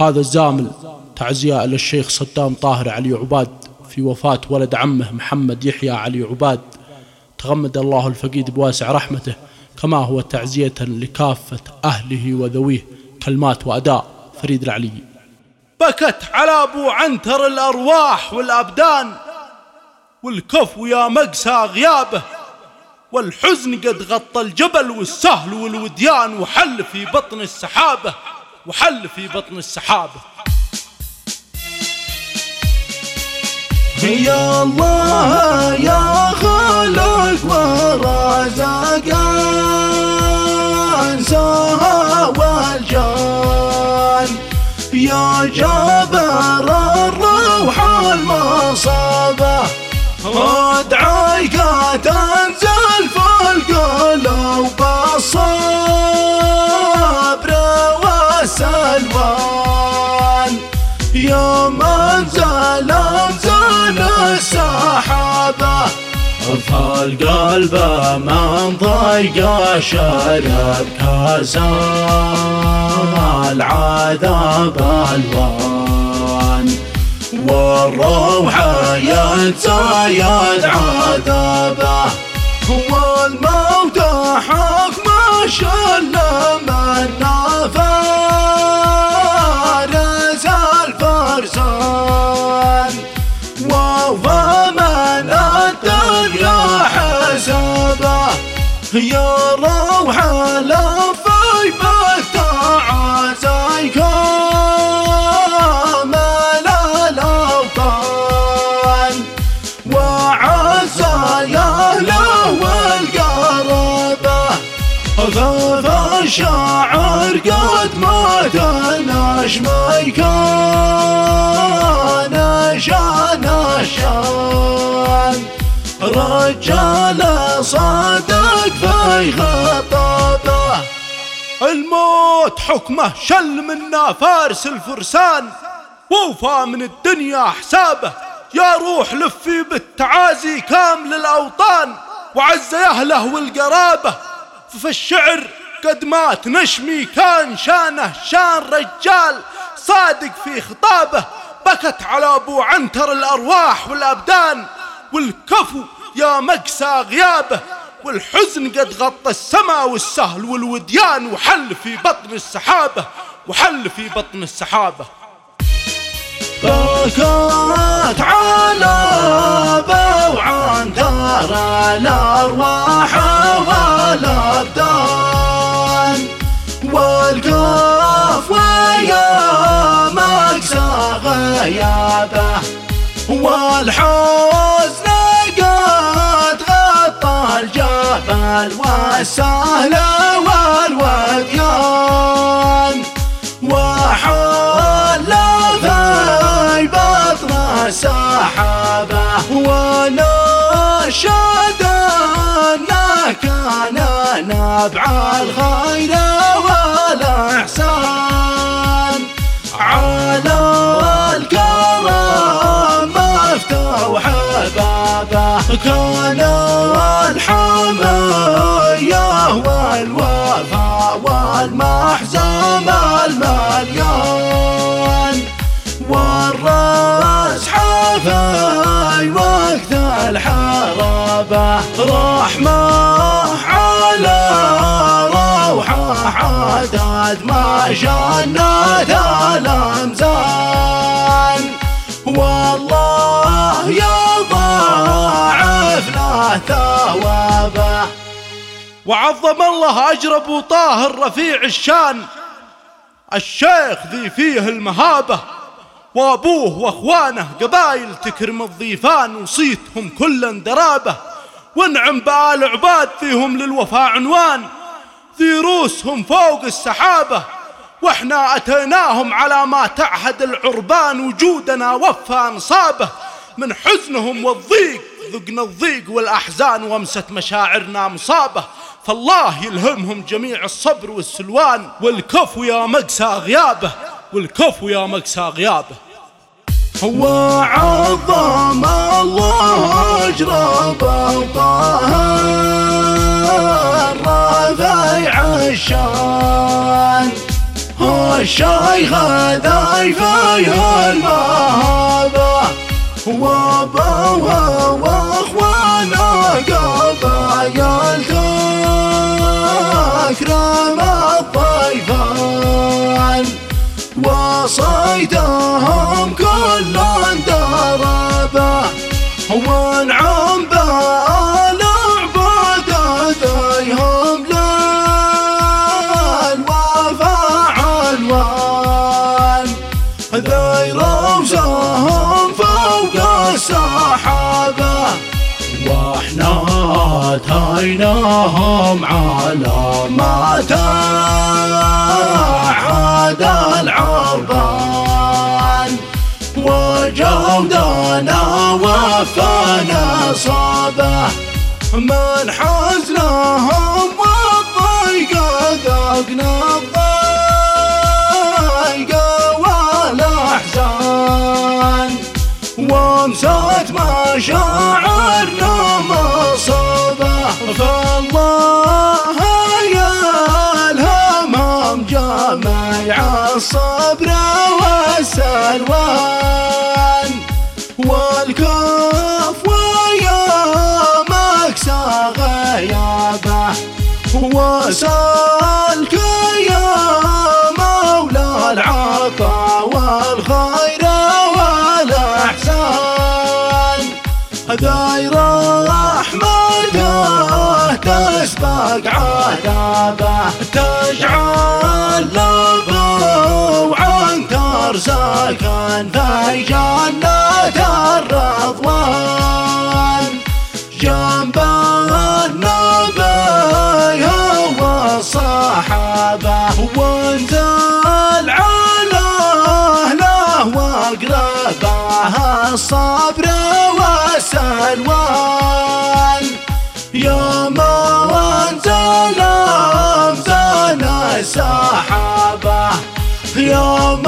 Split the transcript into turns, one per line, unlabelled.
هذا الزامل تعزية إلى الشيخ صدام طاهر علي عباد في وفاة ولد عمه محمد يحيى علي عباد. تغمد الله الفقيد بواسع رحمته كما هو تعزية لكافة أهله وذويه كلمات وأداء. فريد العلي.
بكت على أبو عنتر الأرواح والأبدان والكفو يا مقسى غيابه والحزن قد غطى الجبل والسهل والوديان وحل في بطن السحابة. وحل في بطن السحابة
يا الله يا خالق ورزق أنساها والجان. يا جابر الروح المصابة ادعيك تنزل في القلوب الصبر السحابة فالقلب من ضيق شرب كاسا العذاب ألوان. والروح يتزايد عذابه هو الموت حق ما الدنيا حسابه يا روح لفي بالتعازي كامل الأوطان وعز يا أهله والقرابة غاب الشاعر قد مات نجمي كان شان الشان رجال صادق في خطابه.
الموت حكمه شل منا فارس الفرسان ووفى من الدنيا حسابه. يا روح لفي بالتعازي كامل الأوطان وعز أهله والقرابة. في الشعر قد مات نشمي كان شانه شان رجال صادق في خطابه. بكت على أبو عنتر الأرواح والأبدان والكفو يا مقسى غيابه والحزن قد غطى السما والسهل والوديان وحل في بطن السحابة وحل في بطن السحابة
بكت على بوعان دار الأرواح والأبدان والقف ويا مقسى غيابه والحزن والسهل والوديان وحل في بطن السحابة ونشد كان نبع الخير والإحسان على الكرم مفتوح بابه كان الحمية والوفا والمحزم المليان والرأس حافي وقت الحرابة رحمة على روحه عدد ما جنت الأمزان. والله يضاعف له ثوابه
وعظم الله أجر أبو طاهر رفيع الشان الشيخ ذي فيه المهابة وأبوه وأخوانه قبايل تكرم الضيفان وصيتهم كلا درابة. وانعم بآل عباد فيهم للوفاء عنوان ذي روسهم فوق السحابة. وإحنا أتيناهم على ما تعهد العربان وجودنا وفى نصابه من حزنهم والضيق ذقنا الضيق والأحزان وامست مشاعرنا مصابة. فالله يلهمهم جميع الصبر والسلوان. والكفو يا مقسى غيابه والكفو يا مقسى غيابه.
وعظم الله أجرب طاهر رفيع الشان الشيخ ذي فيه المهابة. وابوه واخوانا قبايل تكرم الضيفان وصيدهم كل دربة. وانعم السحابة وإحنا اتيناهم على ما تعاد العربان وجودنا وفانا صابه. من حزنهم والضيق ذقنا وامسات مشاعرنا مصابه فالله يا الهمام جامع الصبر عذابه تجعل لبو عن ترزقا في جنة الرضوان. جنب النبي والصحابة وانزل على أهله وأقربه الصبر والسلوان. يوم انزل امزان السحابة يوم